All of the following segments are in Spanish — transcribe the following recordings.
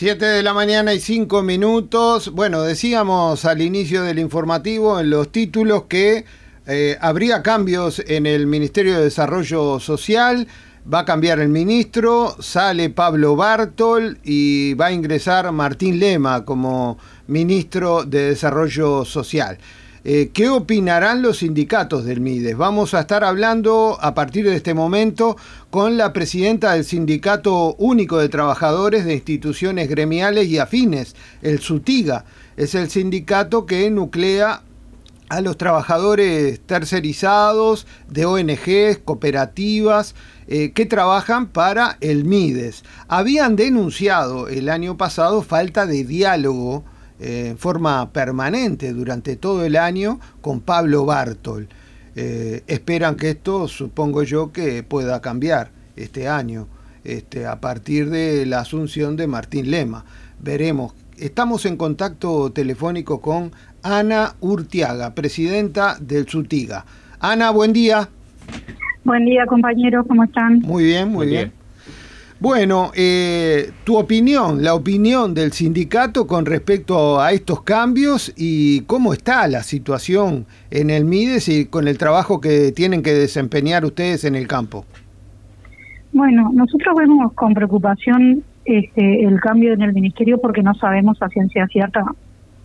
Siete de la mañana y cinco minutos. Bueno, decíamos al inicio del informativo en los títulos que eh, habría cambios en el Ministerio de Desarrollo Social. Va a cambiar el ministro, sale Pablo Bartol y va a ingresar Martín Lema como ministro de Desarrollo Social. Eh, ¿Qué opinarán los sindicatos del MIDES? Vamos a estar hablando a partir de este momento con la presidenta del Sindicato Único de Trabajadores de Instituciones Gremiales y Afines, el SUTIGA. Es el sindicato que nuclea a los trabajadores tercerizados de ONGs, cooperativas, eh, que trabajan para el MIDES. Habían denunciado el año pasado falta de diálogo en forma permanente durante todo el año con Pablo Bartol. Eh, esperan que esto, supongo yo, que pueda cambiar este año, este, a partir de la asunción de Martín Lema. Veremos. Estamos en contacto telefónico con Ana Urtiaga, presidenta del SUTIGA. Ana, buen día. Buen día, compañeros, ¿cómo están? Muy bien, muy, bien. Bueno, eh, tu opinión, la opinión del sindicato con respecto a estos cambios y cómo está la situación en el MIDES y con el trabajo que tienen que desempeñar ustedes en el campo. Bueno, nosotros vemos con preocupación este, el cambio en el ministerio porque no sabemos a ciencia cierta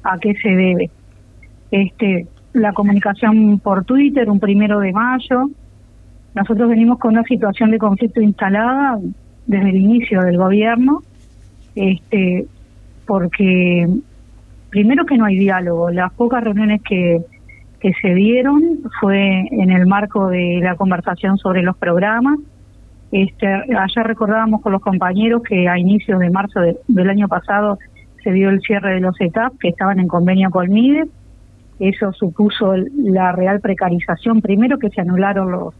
a qué se debe. Este, la comunicación por Twitter, un primero de mayo, nosotros venimos con una situación de conflicto instalada desde el inicio del gobierno, este, porque primero que no hay diálogo, las pocas reuniones que, que se dieron fue en el marco de la conversación sobre los programas. Este, ayer recordábamos con los compañeros que a inicios de marzo del año pasado se dio el cierre de los ETAP que estaban en convenio con MIDE. Eso supuso la real precarización. Primero que se anularon los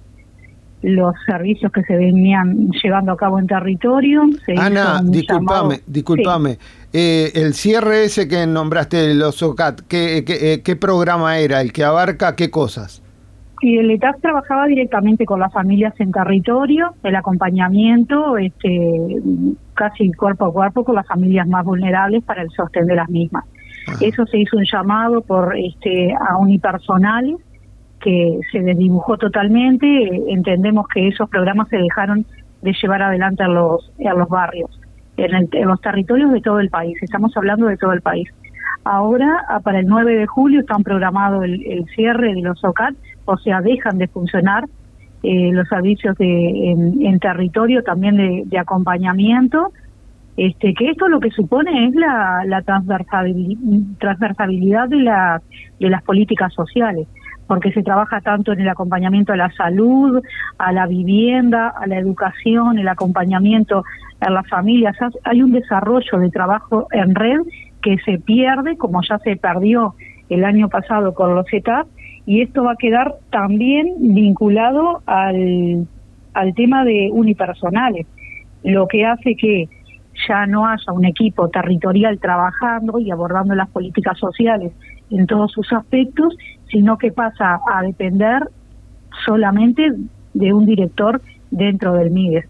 los servicios que se venían llevando a cabo en territorio. Ana, discúlpame, discúlpame. Eh, el cierre ese que nombraste, los OCAT, ¿qué, qué, eh, qué programa era? ¿El que abarca qué cosas? Sí, el ETAP trabajaba directamente con las familias en territorio, el acompañamiento, este, casi cuerpo a cuerpo con las familias más vulnerables para el sostén de las mismas. Eso se hizo un llamado por este, a unipersonales que se desdibujó totalmente. Entendemos que esos programas se dejaron de llevar adelante en los, en los barrios, en, los territorios de todo el país. Estamos hablando de todo el país. Ahora, para el 9 de julio, están programado el, cierre de los OCAT, o sea, dejan de funcionar eh, los servicios de, en, territorio también de, acompañamiento. Este, que esto lo que supone es la, la transversabilidad de, la, de las políticas sociales porque se trabaja tanto en el acompañamiento a la salud, a la vivienda, a la educación, el acompañamiento a las familias. Hay un desarrollo de trabajo en red que se pierde, como ya se perdió el año pasado con los ETAP, y esto va a quedar también vinculado al, al tema de unipersonales, lo que hace que ya no haya un equipo territorial trabajando y abordando las políticas sociales en todos sus aspectos, sino que pasa a depender solamente de un director dentro del MIDES.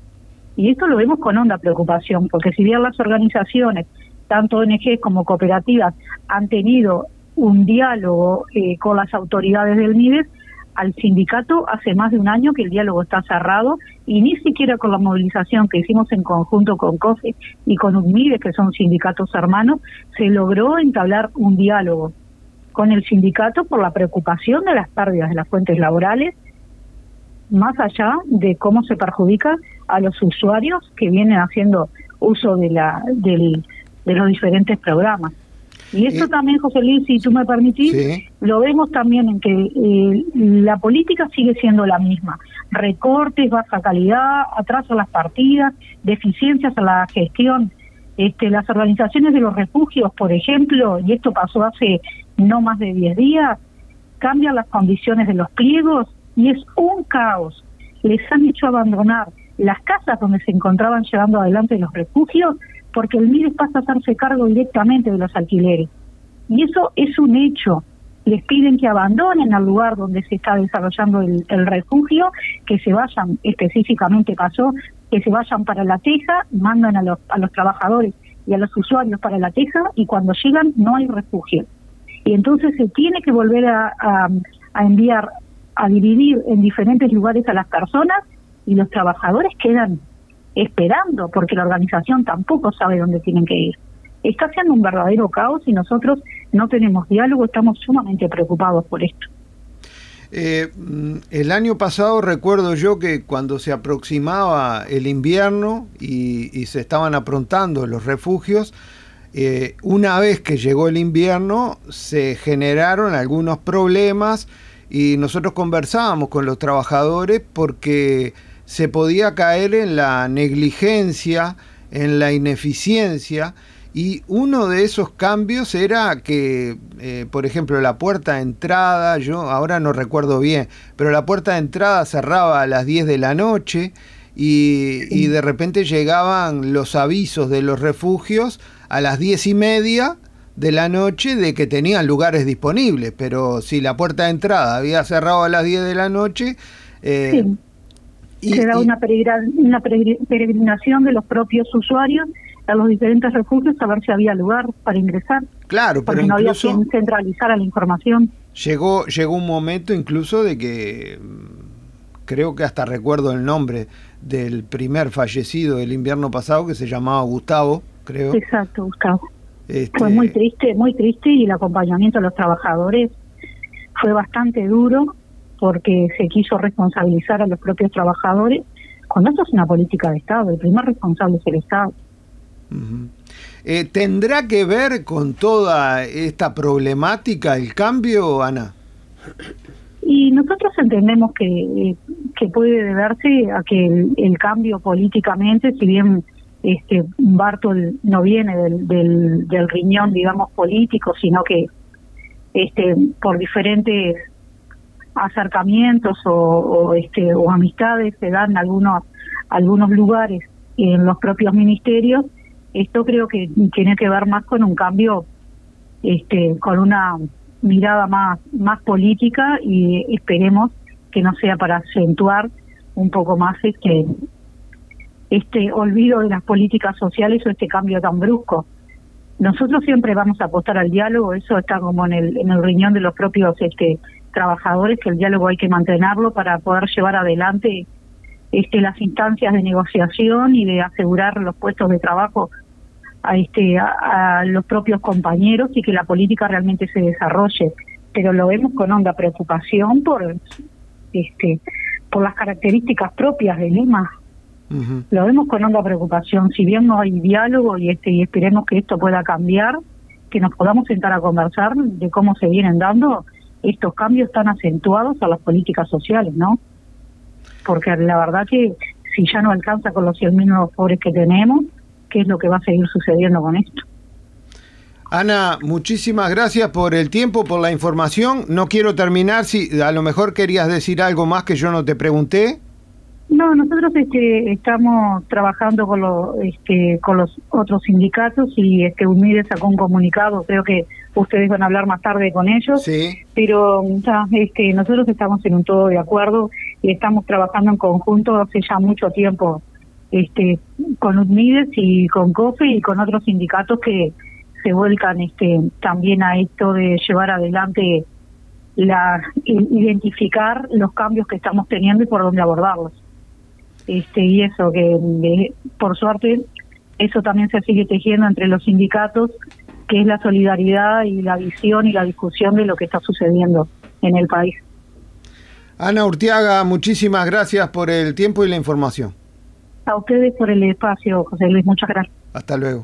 Y esto lo vemos con honda preocupación, porque si bien las organizaciones, tanto ONG como cooperativas, han tenido un diálogo eh, con las autoridades del MIDES, al sindicato hace más de un año que el diálogo está cerrado y ni siquiera con la movilización que hicimos en conjunto con COFE y con UNMIDES, que son sindicatos hermanos, se logró entablar un diálogo con el sindicato por la preocupación de las pérdidas de las fuentes laborales, más allá de cómo se perjudica a los usuarios que vienen haciendo uso de, la, del, de los diferentes programas. Y esto también, José Luis, si tú me permitís, lo vemos también en que eh, la política sigue siendo la misma. Recortes, baja calidad, atraso a las partidas, deficiencias a la gestión. Este, las organizaciones de los refugios, por ejemplo, y esto pasó hace no más de 10 días, cambian las condiciones de los pliegos y es un caos. Les han hecho abandonar las casas donde se encontraban llevando adelante los refugios porque el MIDES pasa a hacerse cargo directamente de los alquileres. Y eso es un hecho. Les piden que abandonen el lugar donde se está desarrollando el, refugio, que se vayan, específicamente pasó, que se vayan para la teja, mandan a los, a los trabajadores y a los usuarios para la queja y cuando llegan no hay refugio. Y entonces se tiene que volver a, enviar, a dividir en diferentes lugares a las personas y los trabajadores quedan esperando porque la organización tampoco sabe dónde tienen que ir. Está siendo un verdadero caos y nosotros no tenemos diálogo, estamos sumamente preocupados por esto. Eh, mm, el año pasado recuerdo yo que cuando se aproximaba el invierno y, se estaban aprontando los refugios, eh, una vez que llegó el invierno se generaron algunos problemas y nosotros conversábamos con los trabajadores porque se podía caer en la negligencia, en la ineficiencia y uno de esos cambios era que, eh, por ejemplo, la puerta de entrada, yo ahora no recuerdo bien, pero la puerta de entrada cerraba a las 10 de la noche y, de repente llegaban los avisos de los refugios a las 10 y media de la noche de que tenían lugares disponibles, pero si la puerta de entrada había cerrado a las 10 de la noche... Eh, y, se da una, una peregrinación de los propios usuarios a los diferentes refugios a ver si había lugar para ingresar. Claro, pero no había quien centralizara la información. Llegó, llegó un momento incluso de que mm, creo que hasta recuerdo el nombre del primer fallecido del invierno pasado que se llamaba Gustavo, creo. Exacto, Gustavo. Este fue muy triste, muy triste y el acompañamiento a los trabajadores fue bastante duro porque se quiso responsabilizar a los propios trabajadores, cuando esto es una política de Estado, el primer responsable es el Estado. Eh, ¿Tendrá que ver con toda esta problemática el cambio, Ana? Y nosotros entendemos que, que puede deberse a que el, cambio políticamente, si bien este Bartol no viene del, del, riñón, digamos, político, sino que este por diferentes acercamientos o, o, este o amistades se dan algunos algunos lugares en los propios ministerios. Esto creo que tiene que ver más con un cambio, este, con una mirada más, más política y esperemos que no sea para acentuar un poco más este, este olvido de las políticas sociales o este cambio tan brusco. Nosotros siempre vamos a apostar al diálogo, eso está como en el, en el riñón de los propios este, trabajadores, que el diálogo hay que mantenerlo para poder llevar adelante este, las instancias de negociación y de asegurar los puestos de trabajo a, este, a, los propios compañeros y que la política realmente se desarrolle. Pero lo vemos con honda preocupación por, este, por las características propias de Lima. Lo vemos con honda preocupación. Si bien no hay diálogo y, este, y esperemos que esto pueda cambiar, que nos podamos sentar a conversar de cómo se vienen dando estos cambios tan acentuados a las políticas sociales, ¿no? Porque la verdad que si ya no alcanza con los 100.000 nuevos pobres que tenemos, qué es lo que va a seguir sucediendo con esto. Ana, muchísimas gracias por el tiempo, por la información. No quiero terminar si a lo mejor querías decir algo más que yo no te pregunté. No, nosotros este, estamos trabajando con, los este, con los otros sindicatos y este, UNIDE sacó un comunicado, creo que ustedes van a hablar más tarde con ellos, sí. pero ya, este, nosotros estamos en un todo de acuerdo y estamos trabajando en conjunto hace ya mucho tiempo este, con UNIDES y con COFE y con otros sindicatos que se vuelcan este, también a esto de llevar adelante la identificar los cambios que estamos teniendo y por dónde abordarlos. Este, y eso que por suerte eso también se sigue tejiendo entre los sindicatos, que es la solidaridad y la visión y la discusión de lo que está sucediendo en el país. Ana Urtiaga, muchísimas gracias por el tiempo y la información. A ustedes por el espacio, José Luis. Muchas gracias. Hasta luego.